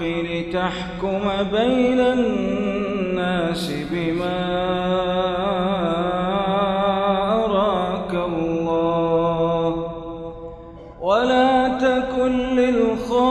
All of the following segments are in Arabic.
بالحق لتحكم بين الناس بما أراك الله. ولا تكن للخائنين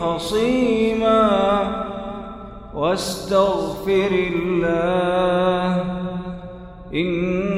خصيما. واستغفر الله. إن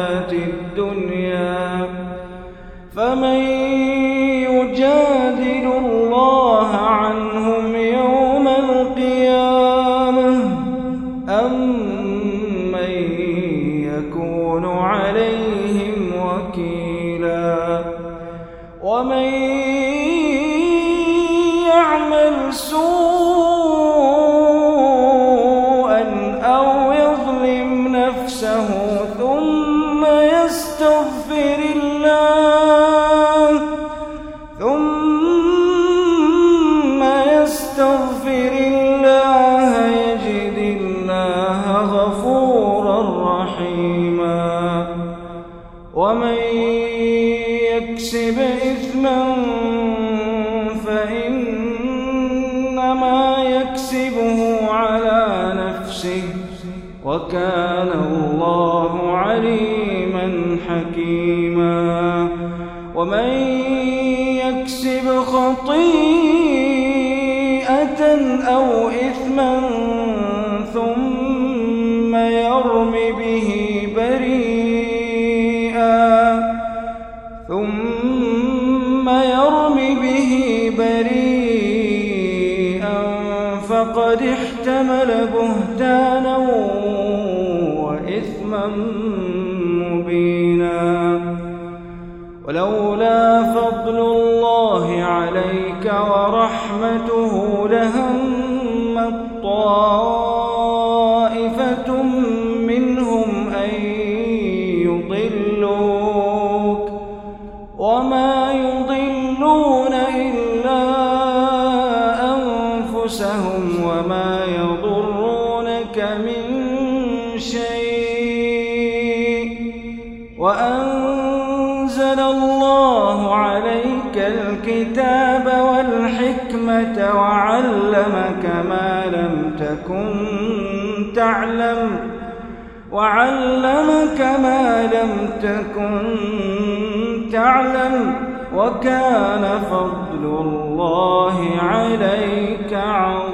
الدنيا فمن يجادل الله رحيما ومن يكسب إثما فإنما يكسبه على نفسه وكان الله عليما حكيما ومن يكسب خطيئة أو إثما ثم يرم به فقد احتمل بهتانا وإثما مبينا. ولولا فضل الله عليك ورحمته لهم وأنزل الله عليك الكتاب والحكمة وعلمك ما لم تكن تعلم وعلمك ما لم تكن تعلم وكان فضل الله عليك عظيما.